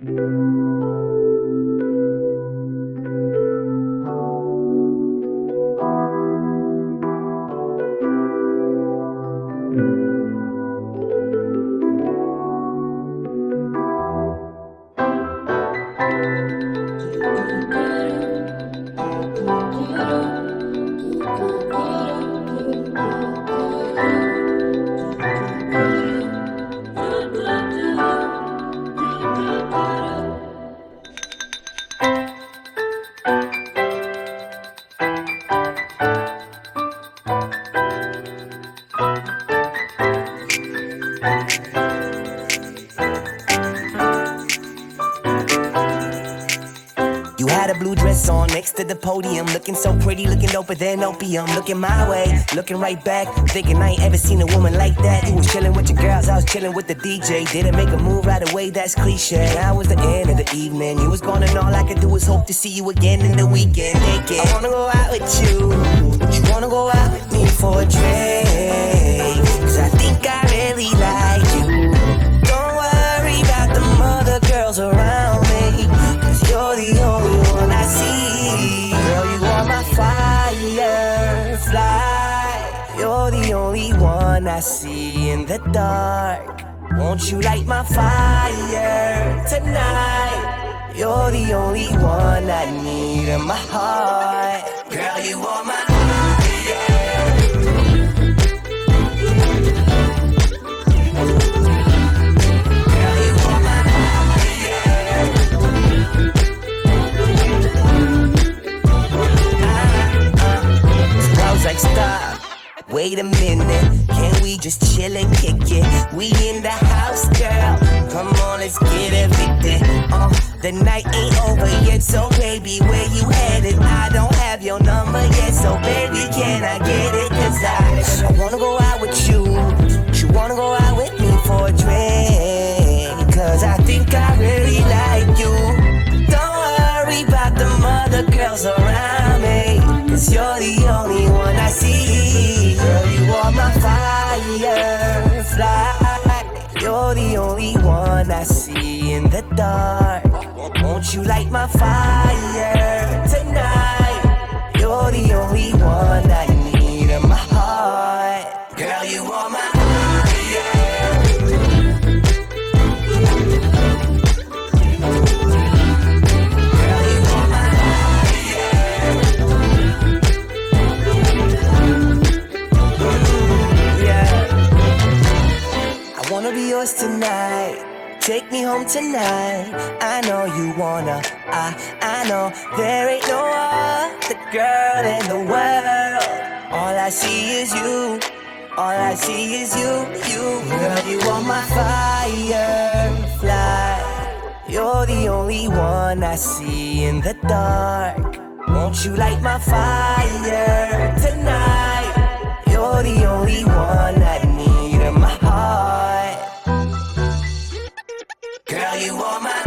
You had a blue dress on next to the podium, looking so pretty, looking doper than opium. Looking my way, looking right back, thinking I ain't ever seen a woman like that. You was chilling with your girls, I was chilling with the DJ. Didn't make a move right away, that's cliche. Now was the end of the evening, you was gone, and all I could do was hope to see you again in the weekend. I wanna go out with you, you wanna go out with me for a drink. One I see in the dark. Won't you light my fire tonight? You're the only one I need in my heart. Girl, you are my Wait a minute, can we just chill and kick it? We in the house, girl. Come on, let's get evicted. Uh, the night ain't over yet, so baby, where you headed? I don't have your number yet, so baby, can I get it? Cause I, I wanna go out with you. You wanna go out with me for a drink? Cause I think I really like you. Don't worry about the other girls around dark. Won't you light my fire tonight? You're the only one I need in my heart. Girl, you are my Girl, you are my Yeah. I wanna be yours tonight. Take me home tonight. I know you wanna. I I know there ain't no other girl in the world. All I see is you. All I see is you, you. Girl, you are my firefly. You're the only one I see in the dark. Won't you light my fire you are my